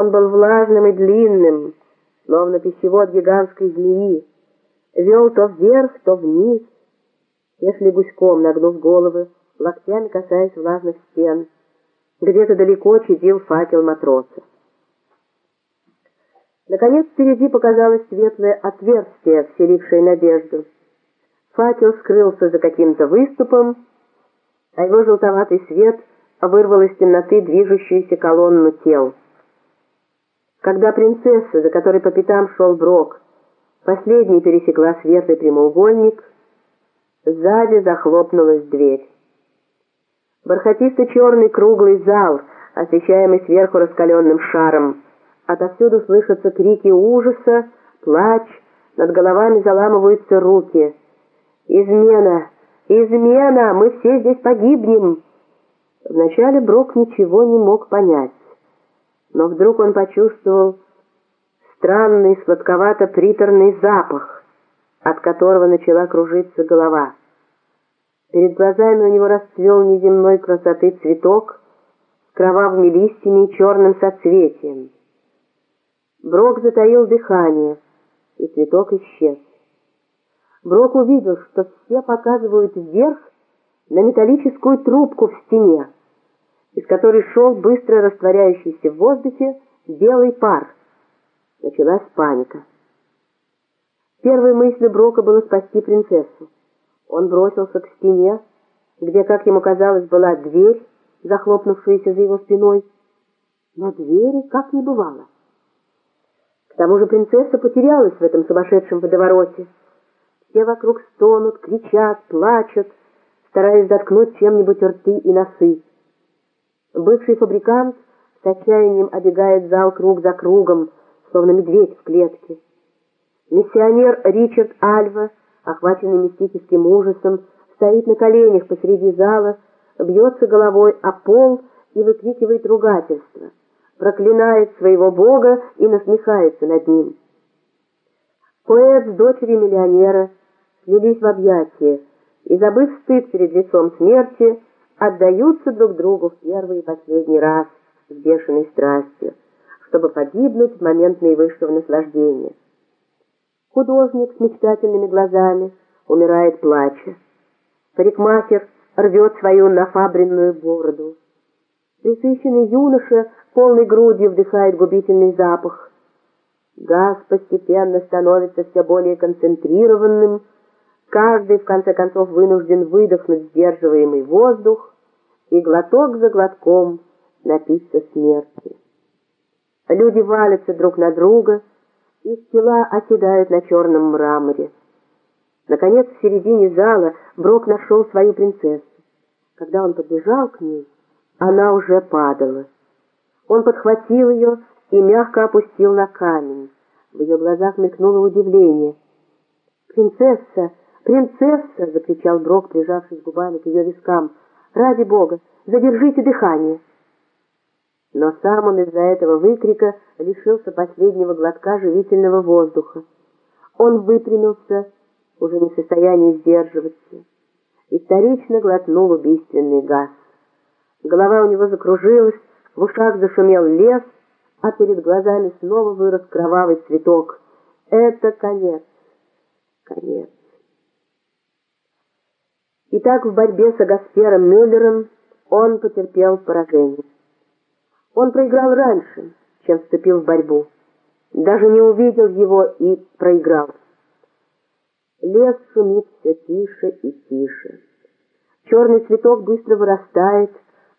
Он был влажным и длинным, словно пищевод гигантской змеи, вел то вверх, то вниз, все шли гуськом, нагнув головы, локтями касаясь влажных стен. Где-то далеко чадил факел матроса. Наконец впереди показалось светлое отверстие, вселившее надежду. Факел скрылся за каким-то выступом, а его желтоватый свет вырвал из темноты движущуюся колонну тел. Когда принцесса, за которой по пятам шел Брок, последней пересекла светлый прямоугольник, сзади захлопнулась дверь. Бархатисто-черный круглый зал, освещаемый сверху раскаленным шаром. Отовсюду слышатся крики ужаса, плач, над головами заламываются руки. «Измена! Измена! Мы все здесь погибнем!» Вначале Брок ничего не мог понять но вдруг он почувствовал странный сладковато-приторный запах, от которого начала кружиться голова. Перед глазами у него расцвел неземной красоты цветок с кровавыми листьями и черным соцветием. Брок затаил дыхание, и цветок исчез. Брок увидел, что все показывают вверх на металлическую трубку в стене которой шел быстро растворяющийся в воздухе белый пар. Началась паника. Первой мыслью Брока было спасти принцессу. Он бросился к стене, где, как ему казалось, была дверь, захлопнувшаяся за его спиной. Но двери как не бывало. К тому же принцесса потерялась в этом сумасшедшем водовороте. Все вокруг стонут, кричат, плачут, стараясь заткнуть чем-нибудь рты и носы. Бывший фабрикант с отчаянием обегает зал круг за кругом, словно медведь в клетке. Миссионер Ричард Альва, охваченный мистическим ужасом, стоит на коленях посреди зала, бьется головой о пол и выкрикивает ругательство, проклинает своего бога и насмехается над ним. Поэт с дочерью миллионера слились в объятия и, забыв стыд перед лицом смерти, отдаются друг другу в первый и последний раз с бешеной страстью, чтобы погибнуть в момент наивысшего наслаждения. Художник с мечтательными глазами умирает плача. Парикмахер рвет свою нафабренную бороду. Присыщенный юноша полной грудью вдыхает губительный запах. Газ постепенно становится все более концентрированным, каждый в конце концов вынужден выдохнуть сдерживаемый воздух, и глоток за глотком напиться смерти. Люди валятся друг на друга, их тела оседают на черном мраморе. Наконец, в середине зала Брок нашел свою принцессу. Когда он подбежал к ней, она уже падала. Он подхватил ее и мягко опустил на камень. В ее глазах мелькнуло удивление. «Принцесса! Принцесса!» — закричал Брок, прижавшись губами к ее вискам. Ради Бога, задержите дыхание!» Но сам он из-за этого выкрика лишился последнего глотка живительного воздуха. Он выпрямился, уже не в состоянии сдерживаться, и вторично глотнул убийственный газ. Голова у него закружилась, в ушах зашумел лес, а перед глазами снова вырос кровавый цветок. Это конец, конец. Итак, в борьбе с Агасфером Мюллером он потерпел поражение. Он проиграл раньше, чем вступил в борьбу. Даже не увидел его и проиграл. Лес шумит все тише и тише. Черный цветок быстро вырастает,